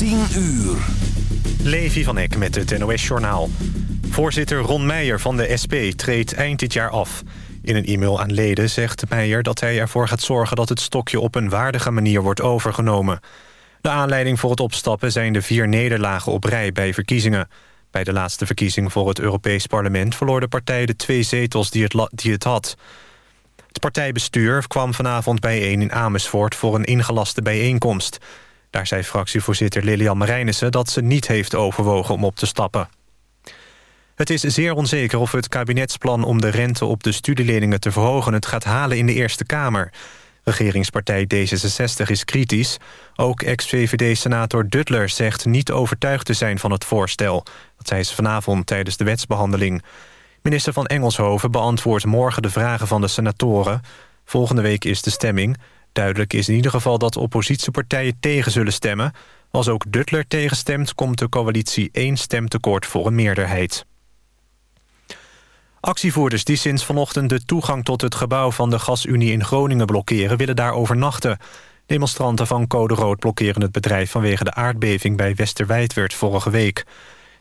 10 uur. Levi van Eck met het NOS-journaal. Voorzitter Ron Meijer van de SP treedt eind dit jaar af. In een e-mail aan leden zegt Meijer dat hij ervoor gaat zorgen... dat het stokje op een waardige manier wordt overgenomen. De aanleiding voor het opstappen zijn de vier nederlagen op rij bij verkiezingen. Bij de laatste verkiezing voor het Europees Parlement... verloor de partij de twee zetels die het, die het had. Het partijbestuur kwam vanavond bijeen in Amersfoort... voor een ingelaste bijeenkomst... Daar zei fractievoorzitter Lilian Marijnissen dat ze niet heeft overwogen om op te stappen. Het is zeer onzeker of het kabinetsplan om de rente op de studieleningen te verhogen... het gaat halen in de Eerste Kamer. Regeringspartij D66 is kritisch. Ook ex-VVD-senator Duttler zegt niet overtuigd te zijn van het voorstel. Dat zei ze vanavond tijdens de wetsbehandeling. Minister van Engelshoven beantwoordt morgen de vragen van de senatoren. Volgende week is de stemming. Duidelijk is in ieder geval dat oppositiepartijen tegen zullen stemmen. Als ook Duttler tegenstemt, komt de coalitie één stem tekort voor een meerderheid. Actievoerders die sinds vanochtend de toegang tot het gebouw van de gasunie in Groningen blokkeren... willen daar overnachten. Demonstranten van Code Rood blokkeren het bedrijf vanwege de aardbeving bij Westerwijdwerd vorige week.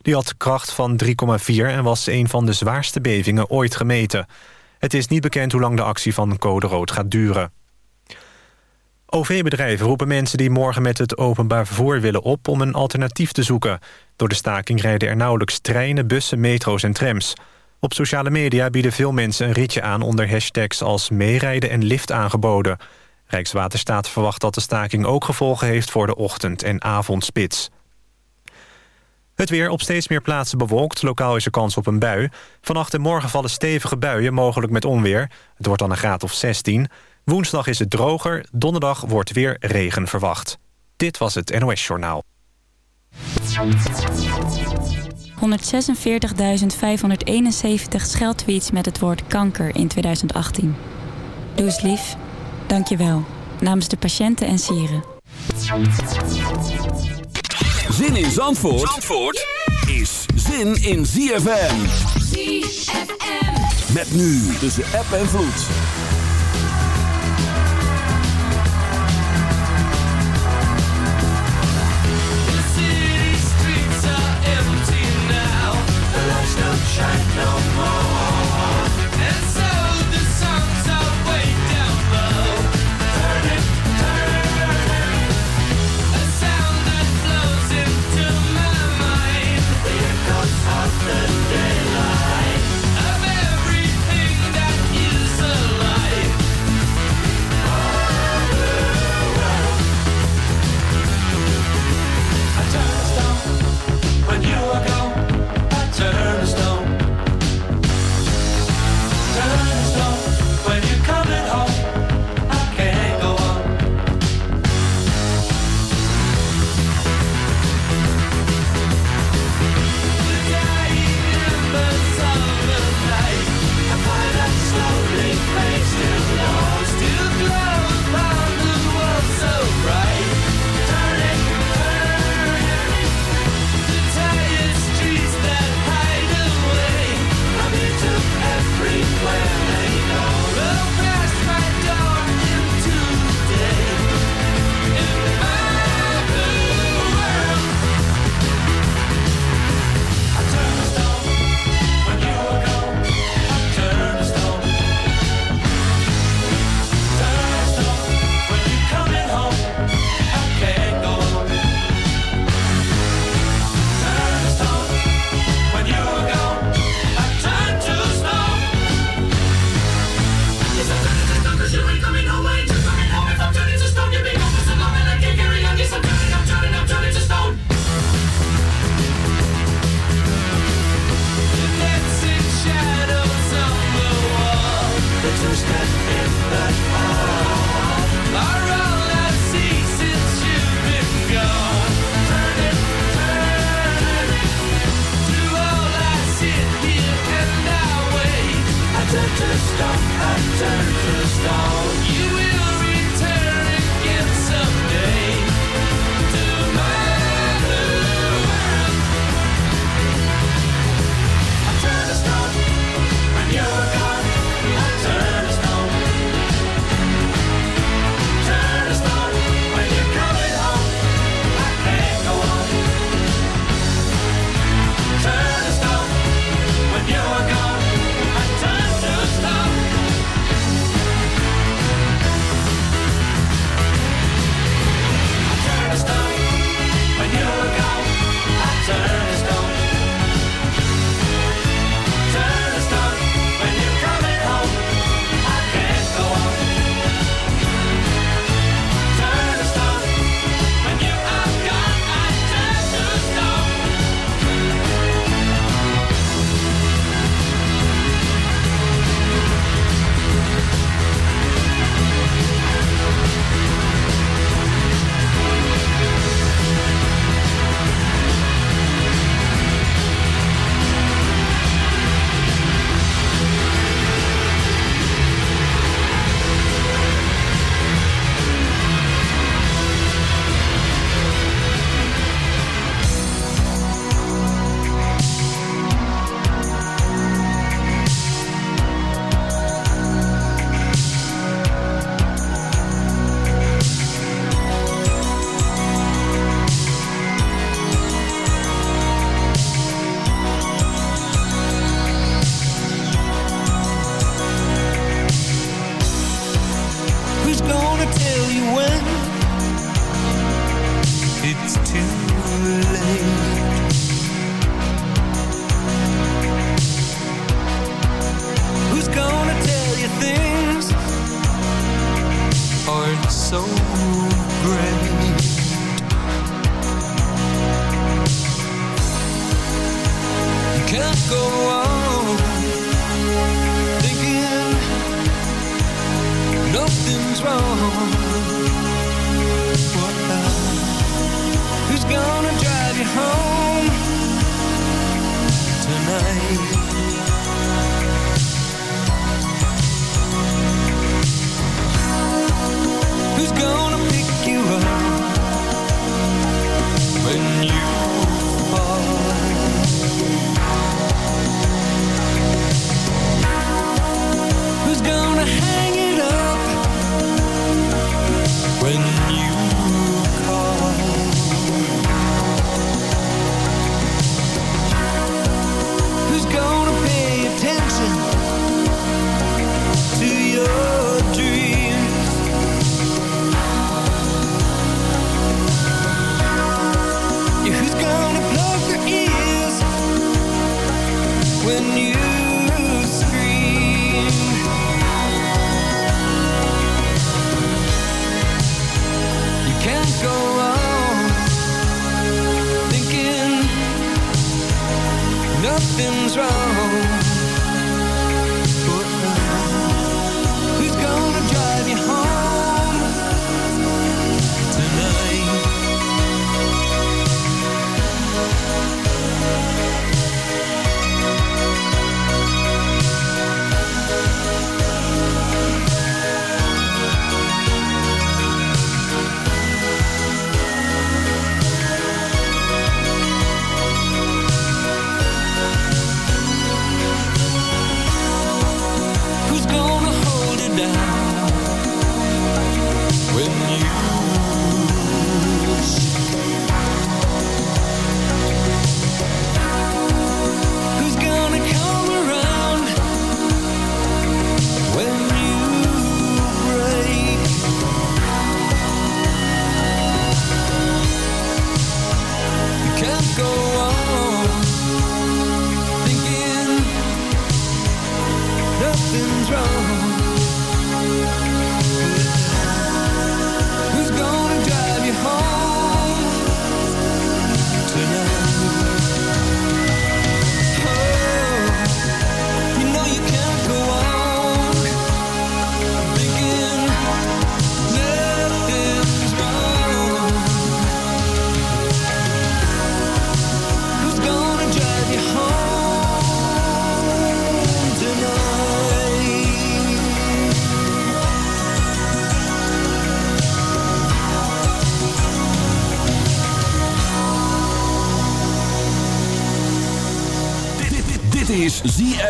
Die had kracht van 3,4 en was een van de zwaarste bevingen ooit gemeten. Het is niet bekend hoe lang de actie van Code Rood gaat duren. OV-bedrijven roepen mensen die morgen met het openbaar vervoer willen op... om een alternatief te zoeken. Door de staking rijden er nauwelijks treinen, bussen, metro's en trams. Op sociale media bieden veel mensen een ritje aan... onder hashtags als meerijden en lift aangeboden. Rijkswaterstaat verwacht dat de staking ook gevolgen heeft... voor de ochtend- en avondspits. Het weer op steeds meer plaatsen bewolkt. Lokaal is er kans op een bui. Vannacht en morgen vallen stevige buien, mogelijk met onweer. Het wordt dan een graad of 16... Woensdag is het droger, donderdag wordt weer regen verwacht. Dit was het NOS Journaal. 146.571 scheldtweets met het woord kanker in 2018. Doe eens lief. Dank je wel. Namens de patiënten en sieren. Zin in Zandvoort, Zandvoort is zin in ZFM. ZFM. Met nu tussen app en vloed. Shine no more.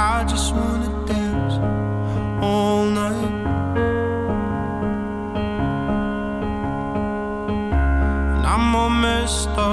I just wanna dance all night. And I'm all messed up.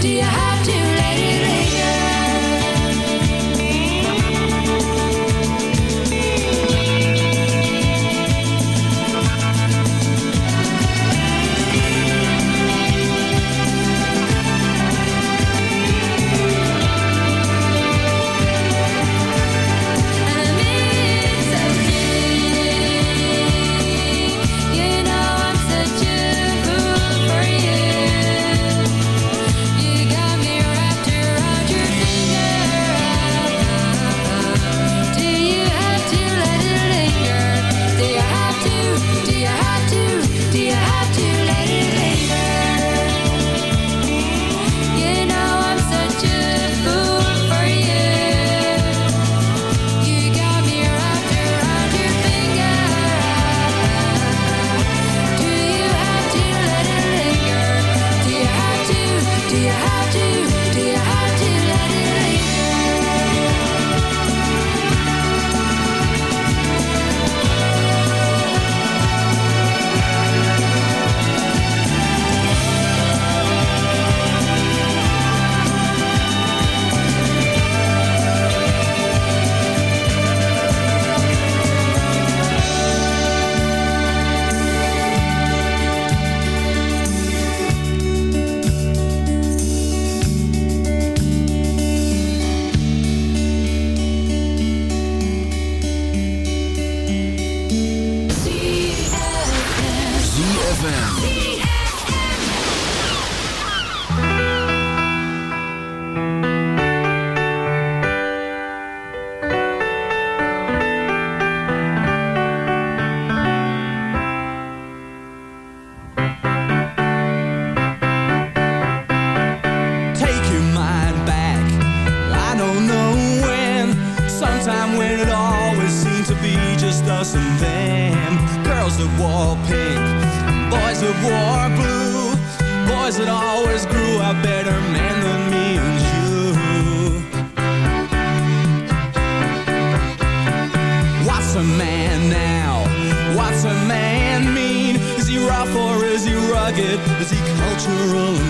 Do you have to? Between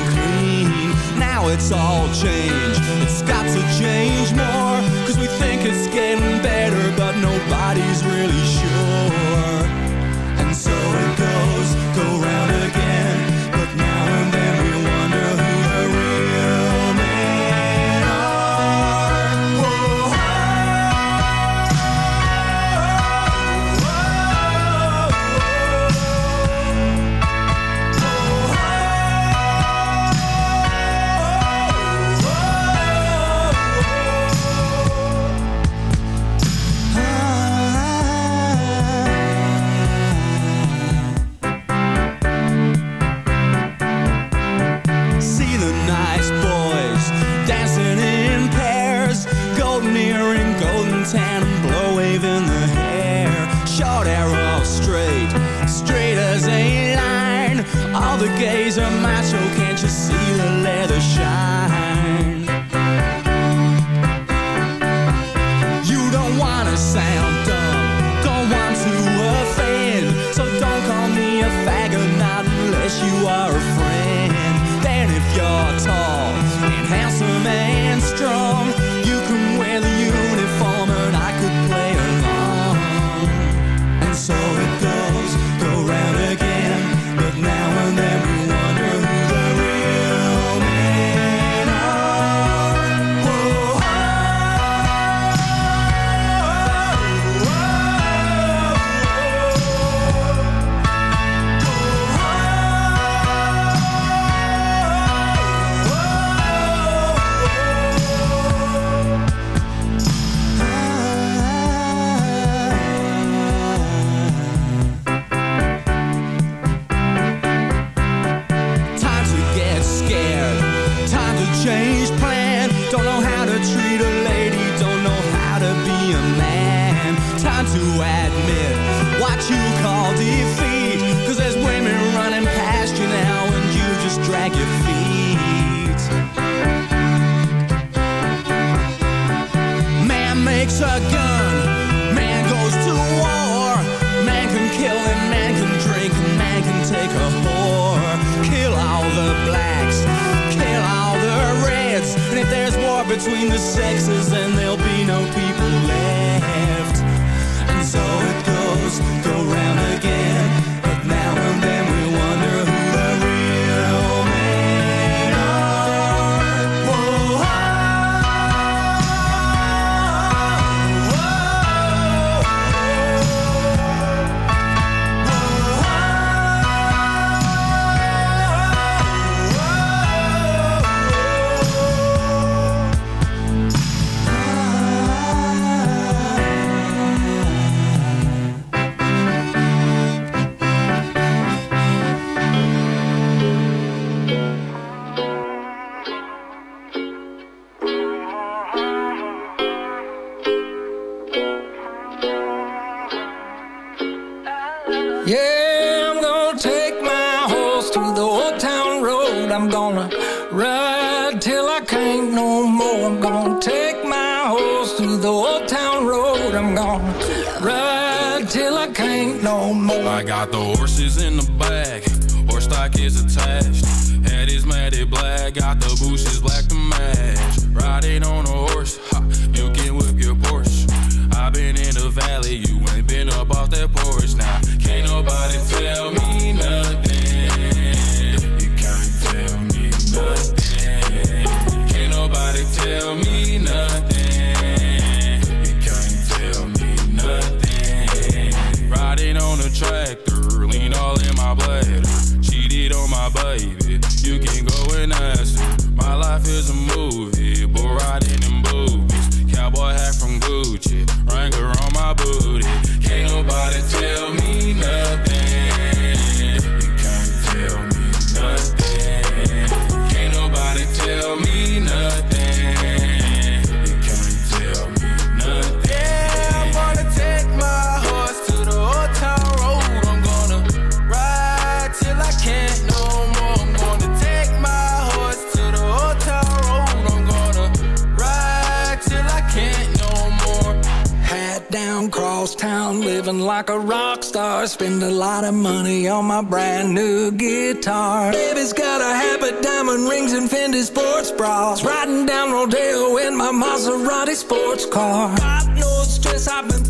bras. Riding down Rodeo in my Maserati sports car. God knows stress I've been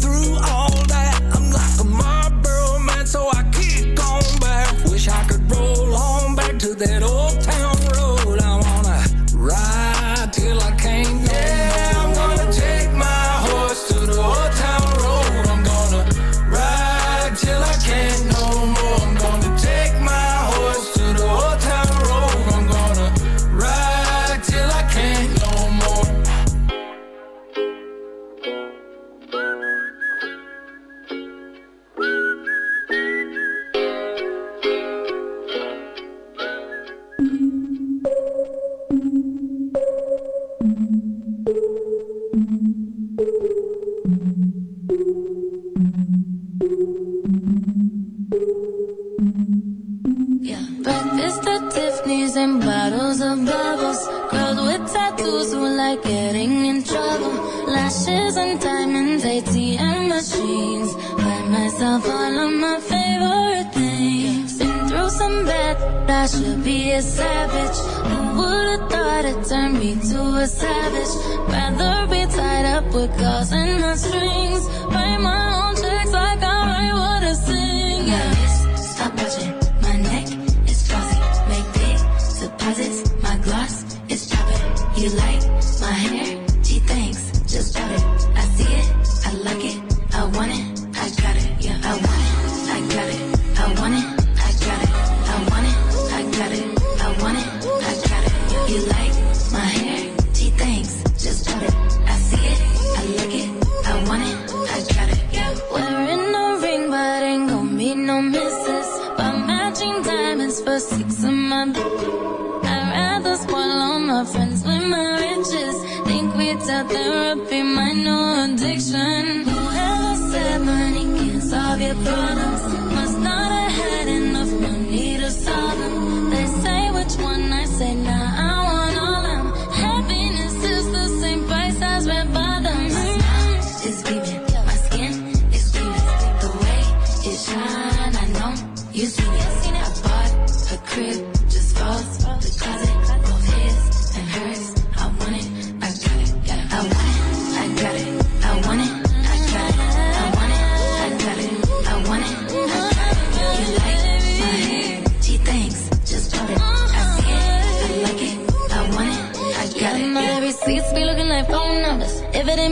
therapy might know addiction. Whoever said money can't solve your problems?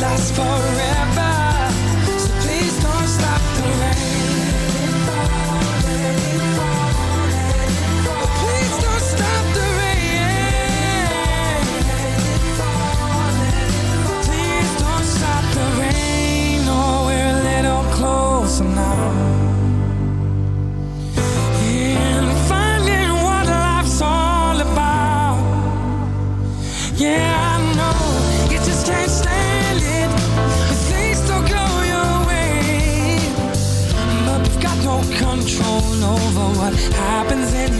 Last forever. Happens anyway.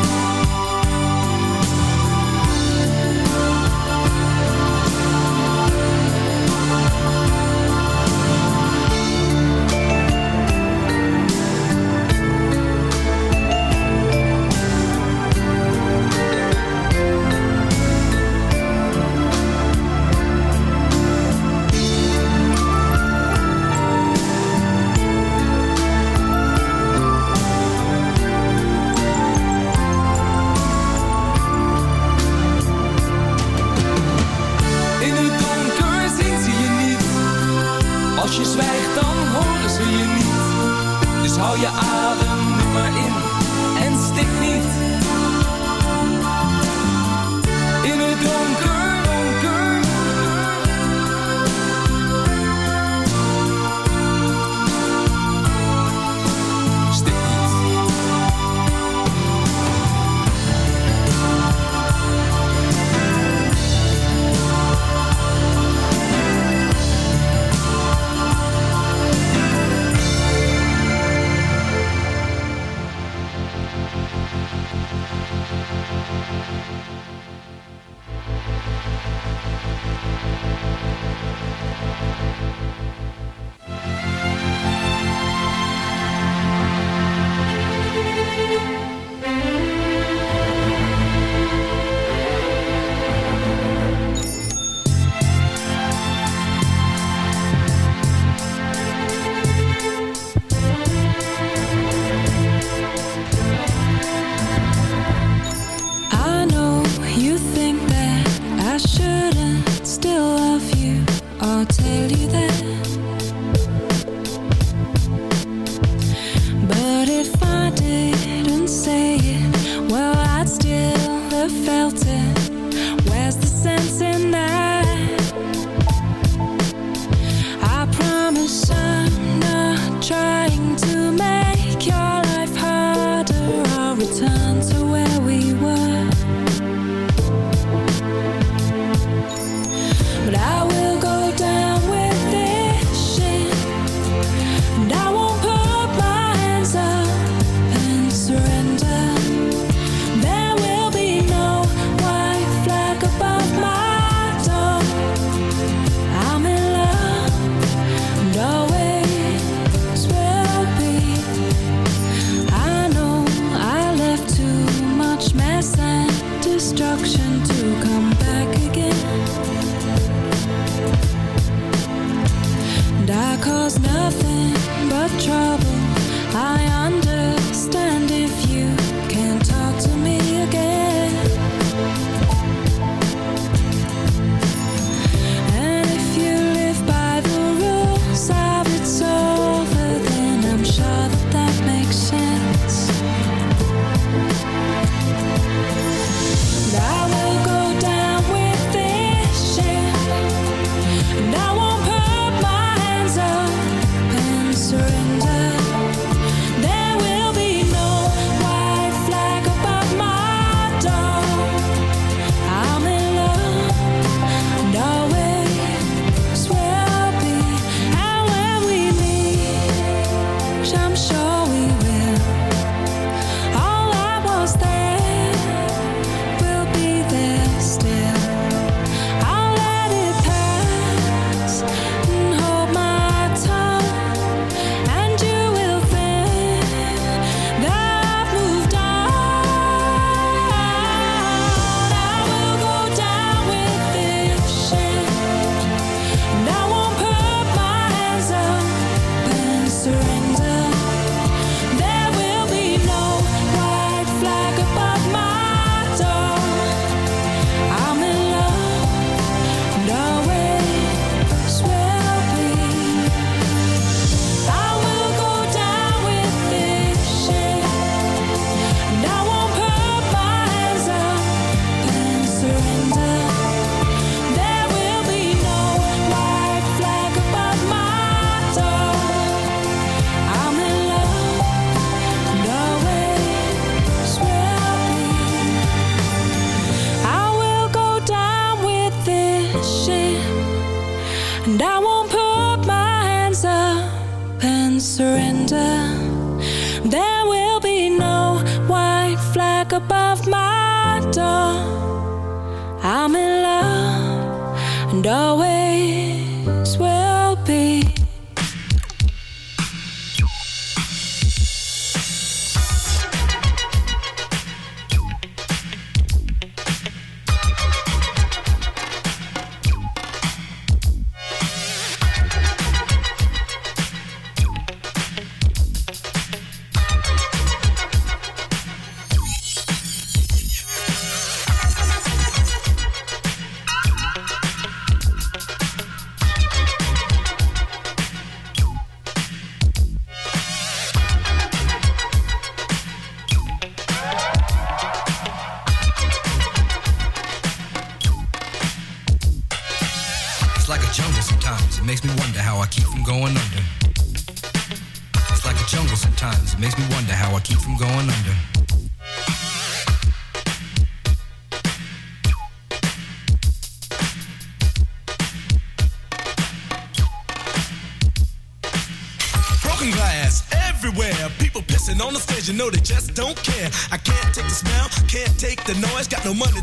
wonder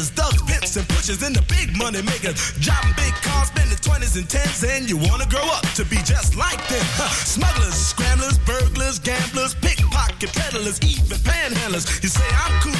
takers, thugs, pimps, and pushers, and the big money makers. Driving big cars, spending 20s and 10s, and you wanna grow up to be just like them. Huh. Smugglers, scramblers, burglars, gamblers, pickpocket peddlers, even panhandlers. You say I'm cool,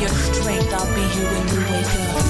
Your strength. I'll be here when you wake up.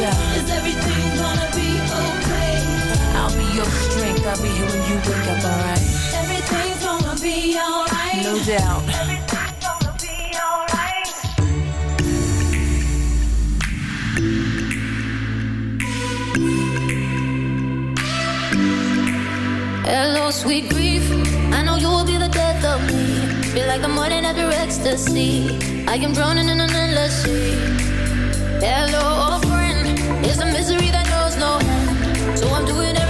is everything gonna be okay? I'll be your strength. I'll be when you wake up, alright? Everything's gonna be alright. No doubt. Everything's gonna be alright. Hello, sweet grief. I know you will be the death of me. Feel like after ecstasy. I am drowning in an endless sea. Hello, old friend. It's a misery that knows no end. So I'm doing everything.